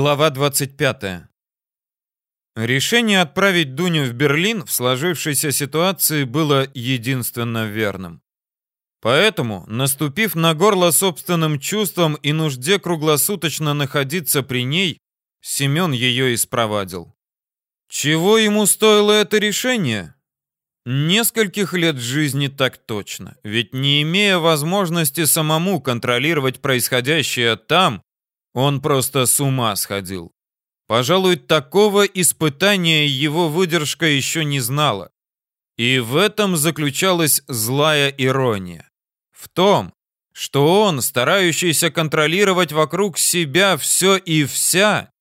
Глава 25. Решение отправить Дуню в Берлин в сложившейся ситуации было единственно верным. Поэтому, наступив на горло собственным чувством и нужде круглосуточно находиться при ней, Семен ее испровадил. Чего ему стоило это решение? Нескольких лет жизни так точно, ведь не имея возможности самому контролировать происходящее там, он просто с ума сходил. Пожалуй, такого испытания его выдержка еще не знала. И в этом заключалась злая ирония. В том, что он, старающийся контролировать вокруг себя все и вся,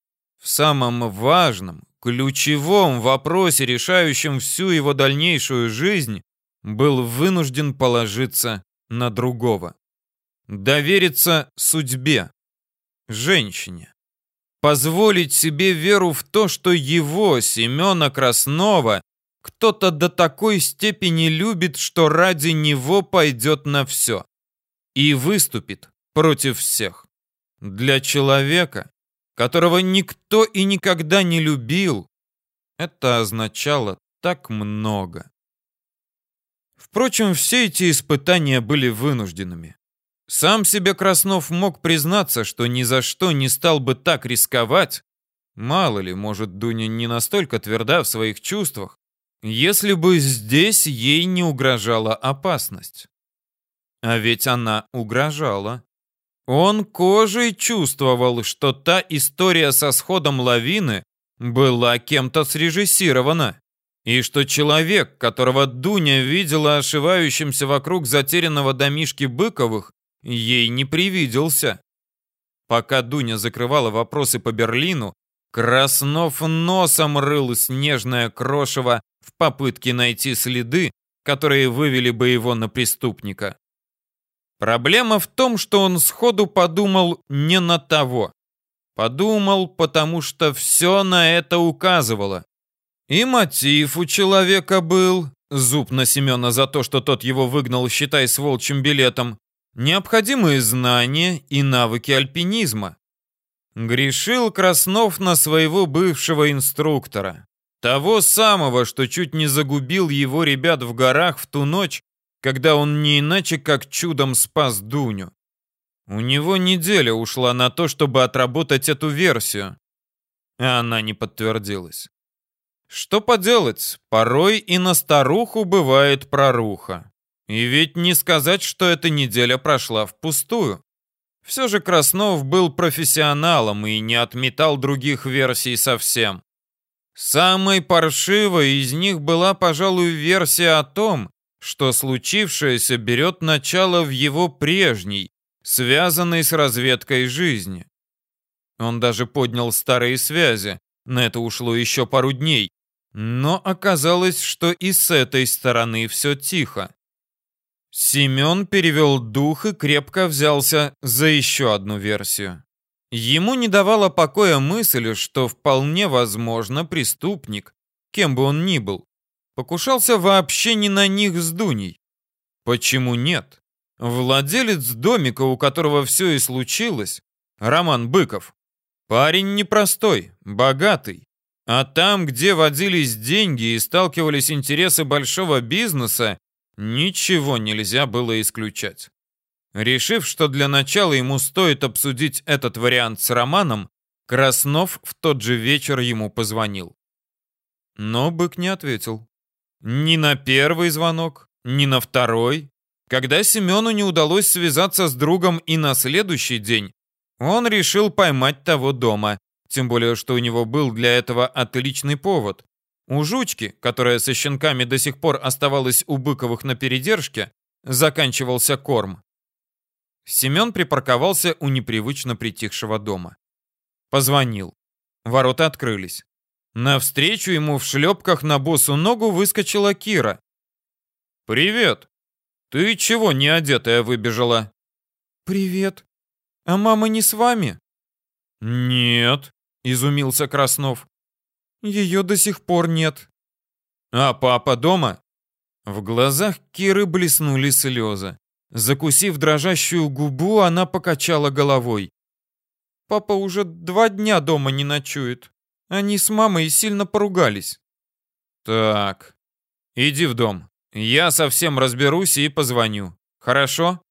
в самом важном, ключевом вопросе, решающем всю его дальнейшую жизнь, был вынужден положиться на другого. Довериться судьбе женщине. Позволить себе веру в то, что его, Семена Краснова, кто-то до такой степени любит, что ради него пойдет на все. И выступит против всех. Для человека, которого никто и никогда не любил, это означало так много. Впрочем, все эти испытания были вынужденными. Сам себе Краснов мог признаться, что ни за что не стал бы так рисковать. Мало ли, может, Дуня не настолько тверда в своих чувствах, если бы здесь ей не угрожала опасность. А ведь она угрожала. Он кожей чувствовал, что та история со сходом лавины была кем-то срежиссирована, и что человек, которого Дуня видела ошивающимся вокруг затерянного домишки Быковых, ей не привиделся. Пока Дуня закрывала вопросы по Берлину, Краснов носом рыл снежное крошево в попытке найти следы, которые вывели бы его на преступника. Проблема в том, что он сходу подумал не на того. Подумал, потому что все на это указывало. И мотив у человека был, зуб на Семена за то, что тот его выгнал, считай, с волчьим билетом, необходимые знания и навыки альпинизма. Грешил Краснов на своего бывшего инструктора. Того самого, что чуть не загубил его ребят в горах в ту ночь, когда он не иначе как чудом спас Дуню. У него неделя ушла на то, чтобы отработать эту версию. А она не подтвердилась. Что поделать, порой и на старуху бывает проруха. И ведь не сказать, что эта неделя прошла впустую. Все же Краснов был профессионалом и не отметал других версий совсем. Самой паршивой из них была, пожалуй, версия о том, что случившееся берет начало в его прежней, связанной с разведкой жизни. Он даже поднял старые связи, на это ушло еще пару дней, но оказалось, что и с этой стороны все тихо. Семен перевел дух и крепко взялся за еще одну версию. Ему не давала покоя мысль, что вполне возможно преступник, кем бы он ни был, покушался вообще не на них с Дуней. Почему нет? Владелец домика, у которого все и случилось, Роман Быков. Парень непростой, богатый. А там, где водились деньги и сталкивались интересы большого бизнеса, Ничего нельзя было исключать. Решив, что для начала ему стоит обсудить этот вариант с Романом, Краснов в тот же вечер ему позвонил. Но бык не ответил. Ни на первый звонок, ни на второй. Когда Семену не удалось связаться с другом и на следующий день, он решил поймать того дома, тем более, что у него был для этого отличный повод. У жучки, которая со щенками до сих пор оставалась у Быковых на передержке, заканчивался корм. Семен припарковался у непривычно притихшего дома. Позвонил. Ворота открылись. Навстречу ему в шлепках на босу ногу выскочила Кира. «Привет! Ты чего не одетая выбежала?» «Привет. А мама не с вами?» «Нет», — изумился Краснов. Ее до сих пор нет. А папа дома? В глазах Киры блеснули слезы. Закусив дрожащую губу, она покачала головой. Папа уже два дня дома не ночует. Они с мамой сильно поругались. Так, иди в дом. Я совсем разберусь и позвоню. Хорошо?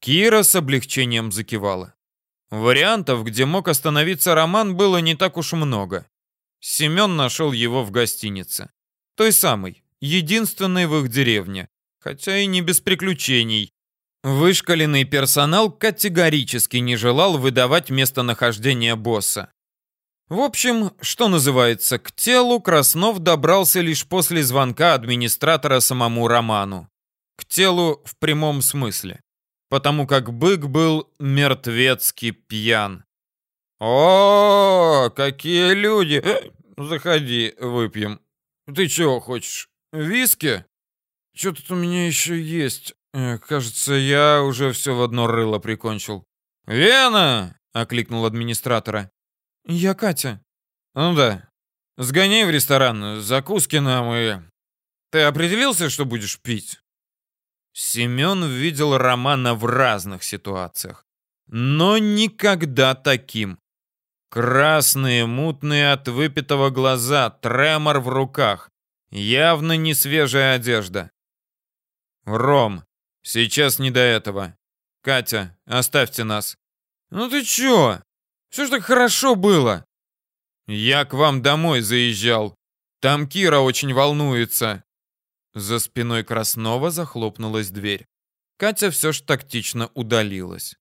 Кира с облегчением закивала. Вариантов, где мог остановиться Роман, было не так уж много. Семен нашел его в гостинице. Той самой, единственной в их деревне. Хотя и не без приключений. Вышкаленный персонал категорически не желал выдавать местонахождение босса. В общем, что называется, к телу Краснов добрался лишь после звонка администратора самому Роману. К телу в прямом смысле. Потому как бык был мертвецки пьян. «О, какие люди! Э, заходи, выпьем. Ты чего хочешь? Виски? Что тут у меня еще есть? Э, кажется, я уже все в одно рыло прикончил. «Вена!» — окликнул администратора. «Я Катя». «Ну да. Сгоняй в ресторан, закуски нам и... Ты определился, что будешь пить?» Семен видел Романа в разных ситуациях, но никогда таким. Красные, мутные от выпитого глаза, тремор в руках. Явно не свежая одежда. «Ром, сейчас не до этого. Катя, оставьте нас». «Ну ты чё? Все ж так хорошо было. Я к вам домой заезжал. Там Кира очень волнуется. За спиной Краснова захлопнулась дверь. Катя все ж тактично удалилась.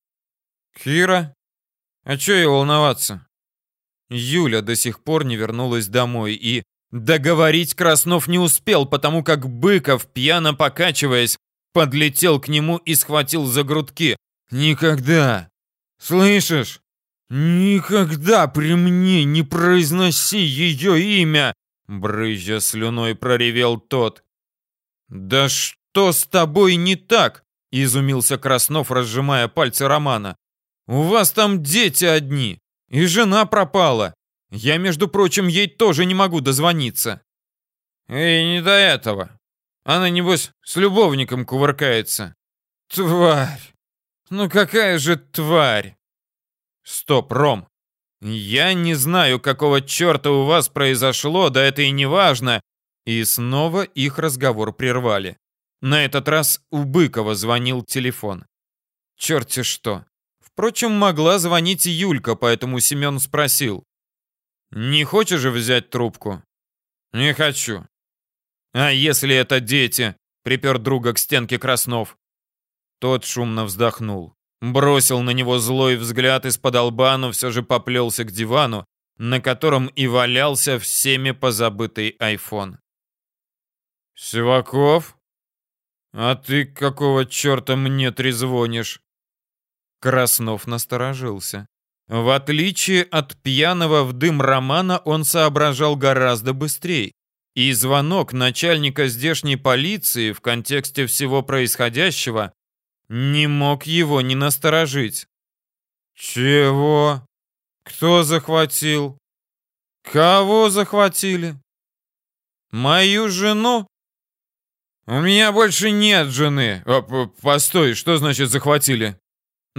Кира? А чё ей волноваться? Юля до сих пор не вернулась домой и договорить Краснов не успел, потому как Быков, пьяно покачиваясь, подлетел к нему и схватил за грудки. «Никогда! Слышишь? «Никогда при мне не произноси ее имя!» Брызжа слюной проревел тот. «Да что с тобой не так?» Изумился Краснов, разжимая пальцы Романа. «У вас там дети одни, и жена пропала. Я, между прочим, ей тоже не могу дозвониться». «Эй, не до этого. Она, небось, с любовником кувыркается». «Тварь! Ну какая же тварь!» Стоп, Ром. Я не знаю, какого черта у вас произошло, да это и не важно. И снова их разговор прервали. На этот раз у Быкова звонил телефон. Черти что. Впрочем, могла звонить и Юлька, поэтому Семен спросил. «Не хочешь взять трубку?» «Не хочу». «А если это дети?» — припер друга к стенке Краснов. Тот шумно вздохнул. Бросил на него злой взгляд из-под лба, но все же поплелся к дивану, на котором и валялся всеми позабытый айфон. «Сиваков? А ты какого черта мне трезвонишь?» Краснов насторожился. В отличие от пьяного в дым романа, он соображал гораздо быстрее. И звонок начальника здешней полиции в контексте всего происходящего не мог его не насторожить. «Чего? Кто захватил? Кого захватили? Мою жену? У меня больше нет жены. О, постой, что значит захватили?»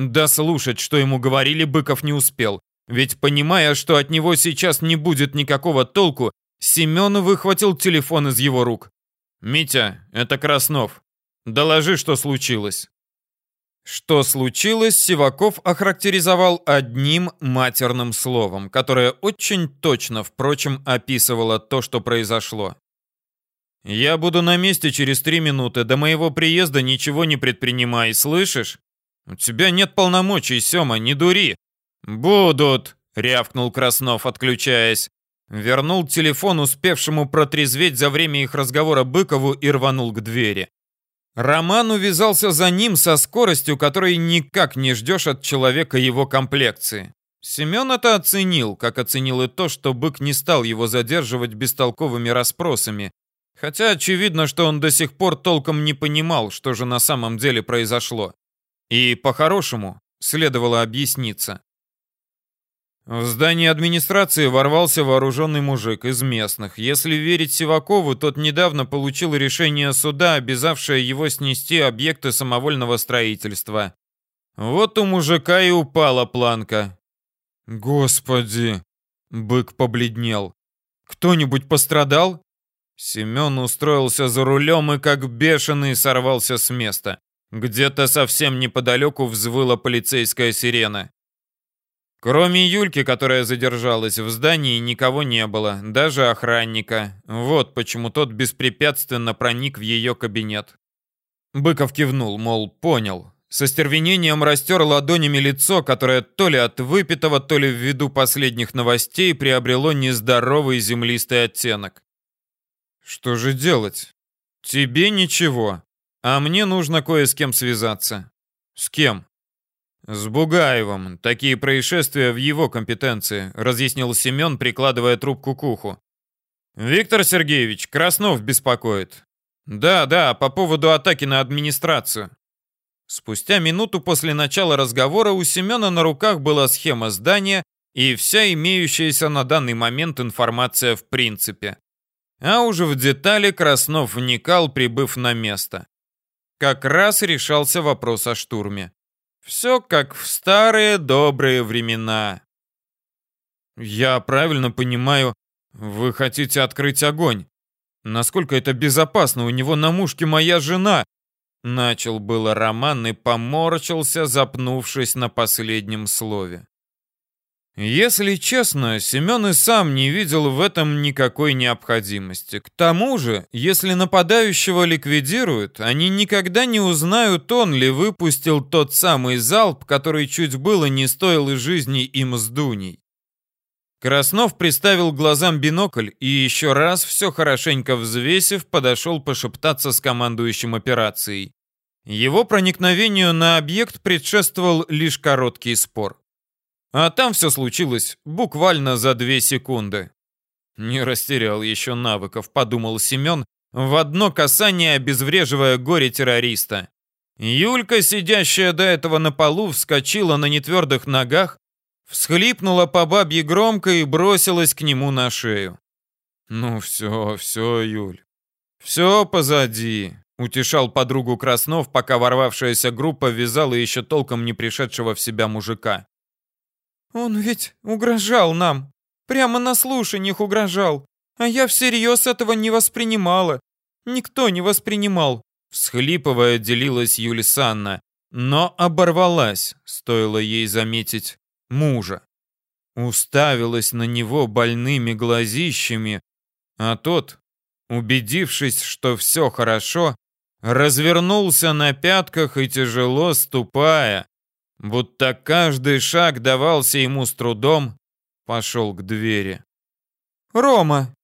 Да слушать, что ему говорили, Быков не успел. Ведь, понимая, что от него сейчас не будет никакого толку, Семен выхватил телефон из его рук. «Митя, это Краснов. Доложи, что случилось». Что случилось, Сиваков охарактеризовал одним матерным словом, которое очень точно, впрочем, описывало то, что произошло. «Я буду на месте через три минуты. До моего приезда ничего не предпринимай, слышишь? У тебя нет полномочий, Сёма, не дури». «Будут», — рявкнул Краснов, отключаясь. Вернул телефон успевшему протрезветь за время их разговора Быкову и рванул к двери. Роман увязался за ним со скоростью, которой никак не ждешь от человека его комплекции. Семен это оценил, как оценил и то, что бык не стал его задерживать бестолковыми расспросами, хотя очевидно, что он до сих пор толком не понимал, что же на самом деле произошло. И по-хорошему следовало объясниться. В здание администрации ворвался вооруженный мужик из местных. Если верить Сивакову, тот недавно получил решение суда, обязавшее его снести объекты самовольного строительства. Вот у мужика и упала планка. Господи! Бык побледнел. Кто-нибудь пострадал? Семен устроился за рулем и как бешеный сорвался с места. Где-то совсем неподалеку взвыла полицейская сирена. Кроме Юльки, которая задержалась в здании, никого не было, даже охранника. Вот почему тот беспрепятственно проник в ее кабинет. Быков кивнул, мол, понял. Со стервенением растер ладонями лицо, которое то ли от выпитого, то ли ввиду последних новостей приобрело нездоровый землистый оттенок. Что же делать? Тебе ничего, а мне нужно кое с кем связаться. С кем? «С Бугаевым. Такие происшествия в его компетенции», — разъяснил Семен, прикладывая трубку к уху. «Виктор Сергеевич, Краснов беспокоит». «Да, да, по поводу атаки на администрацию». Спустя минуту после начала разговора у Семена на руках была схема здания и вся имеющаяся на данный момент информация в принципе. А уже в детали Краснов вникал, прибыв на место. Как раз решался вопрос о штурме. Все как в старые добрые времена. Я правильно понимаю, вы хотите открыть огонь. Насколько это безопасно? У него на мушке моя жена. Начал было Роман и поморщился, запнувшись на последнем слове. Если честно, Семен и сам не видел в этом никакой необходимости. К тому же, если нападающего ликвидируют, они никогда не узнают, он ли выпустил тот самый залп, который чуть было не стоил и жизни им с Дуней. Краснов приставил глазам бинокль и еще раз, все хорошенько взвесив, подошел пошептаться с командующим операцией. Его проникновению на объект предшествовал лишь короткий спор. А там все случилось буквально за две секунды. Не растерял еще навыков, подумал Семен, в одно касание обезвреживая горе террориста. Юлька, сидящая до этого на полу, вскочила на нетвердых ногах, всхлипнула по бабье громко и бросилась к нему на шею. «Ну все, все, Юль, все позади», — утешал подругу Краснов, пока ворвавшаяся группа вязала еще толком не пришедшего в себя мужика. «Он ведь угрожал нам. Прямо на слушаниях угрожал. А я всерьез этого не воспринимала. Никто не воспринимал». Всхлипывая, делилась Юлисанна, но оборвалась, стоило ей заметить мужа. Уставилась на него больными глазищами, а тот, убедившись, что все хорошо, развернулся на пятках и тяжело ступая, будто каждый шаг давался ему с трудом, пошел к двери. «Рома!»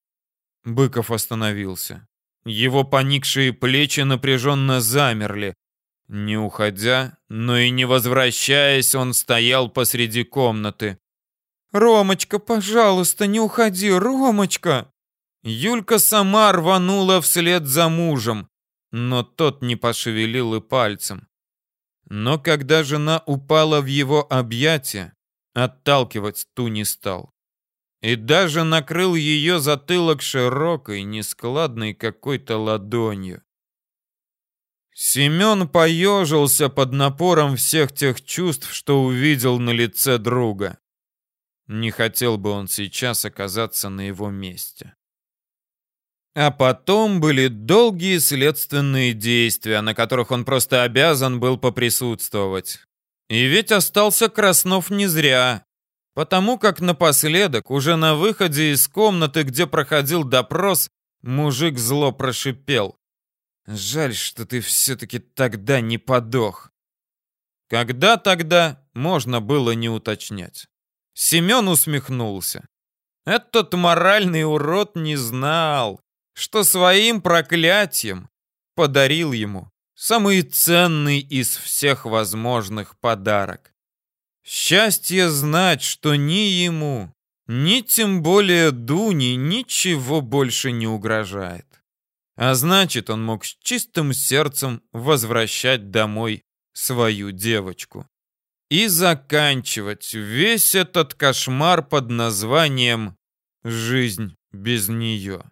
Быков остановился. Его поникшие плечи напряженно замерли. Не уходя, но и не возвращаясь, он стоял посреди комнаты. «Ромочка, пожалуйста, не уходи, Ромочка!» Юлька сама рванула вслед за мужем, но тот не пошевелил и пальцем. Но когда жена упала в его объятия, отталкивать ту не стал. И даже накрыл ее затылок широкой, нескладной какой-то ладонью. Семен поежился под напором всех тех чувств, что увидел на лице друга. Не хотел бы он сейчас оказаться на его месте. А потом были долгие следственные действия, на которых он просто обязан был поприсутствовать. И ведь остался Краснов не зря, потому как напоследок, уже на выходе из комнаты, где проходил допрос, мужик зло прошипел. «Жаль, что ты все-таки тогда не подох». Когда тогда, можно было не уточнять. Семен усмехнулся. Этот моральный урод не знал, что своим проклятием подарил ему самый ценный из всех возможных подарок. Счастье знать, что ни ему, ни тем более Дуне ничего больше не угрожает. А значит, он мог с чистым сердцем возвращать домой свою девочку. И заканчивать весь этот кошмар под названием «Жизнь без нее».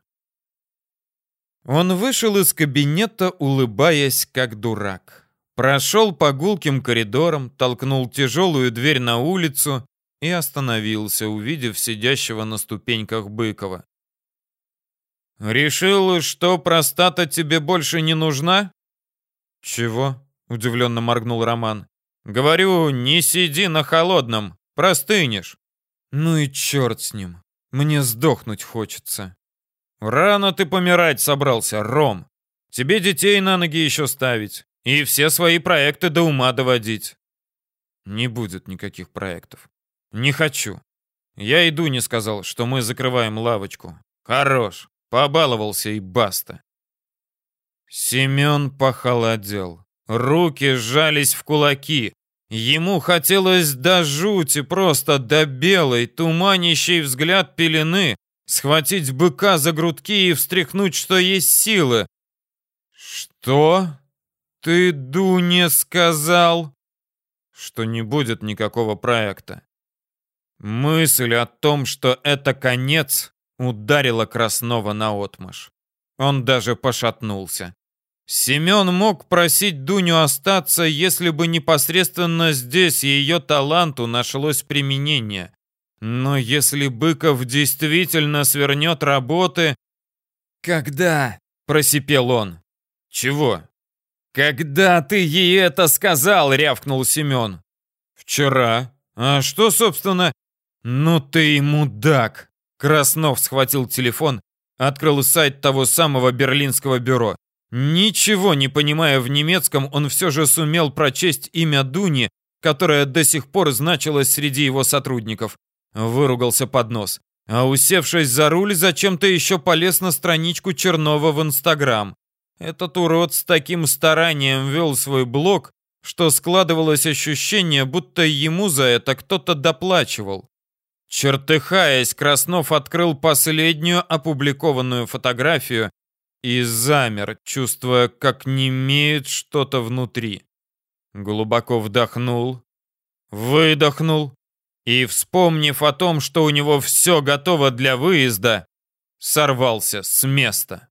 Он вышел из кабинета, улыбаясь как дурак. Прошел по гулким коридорам, толкнул тяжелую дверь на улицу и остановился, увидев сидящего на ступеньках Быкова. «Решил, что простата тебе больше не нужна?» «Чего?» — удивленно моргнул Роман. «Говорю, не сиди на холодном, простынешь». «Ну и черт с ним. Мне сдохнуть хочется». «Рано ты помирать собрался, Ром. Тебе детей на ноги еще ставить и все свои проекты до ума доводить». «Не будет никаких проектов. Не хочу. Я иду не сказал, что мы закрываем лавочку. Хорош. Побаловался и баста. Семен похолодел. Руки сжались в кулаки. Ему хотелось до жути, просто до белой, туманящей взгляд пелены, схватить быка за грудки и встряхнуть, что есть силы. «Что? Ты, Дуне, сказал?» «Что не будет никакого проекта. Мысль о том, что это конец, ударила Краснова наотмашь. Он даже пошатнулся. Семен мог просить Дуню остаться, если бы непосредственно здесь ее таланту нашлось применение. Но если Быков действительно свернет работы... «Когда?» — просипел он. «Чего?» «Когда ты ей это сказал?» — рявкнул Семен. «Вчера. А что, собственно, «Ну ты и мудак!» Краснов схватил телефон, открыл сайт того самого берлинского бюро. Ничего не понимая в немецком, он все же сумел прочесть имя Дуни, которое до сих пор значилось среди его сотрудников. Выругался под нос. А усевшись за руль, зачем-то еще полез на страничку Чернова в Инстаграм. Этот урод с таким старанием вел свой блог, что складывалось ощущение, будто ему за это кто-то доплачивал. Чертыхаясь, Краснов открыл последнюю опубликованную фотографию и замер, чувствуя, как немеет что-то внутри. Глубоко вдохнул, выдохнул и, вспомнив о том, что у него все готово для выезда, сорвался с места.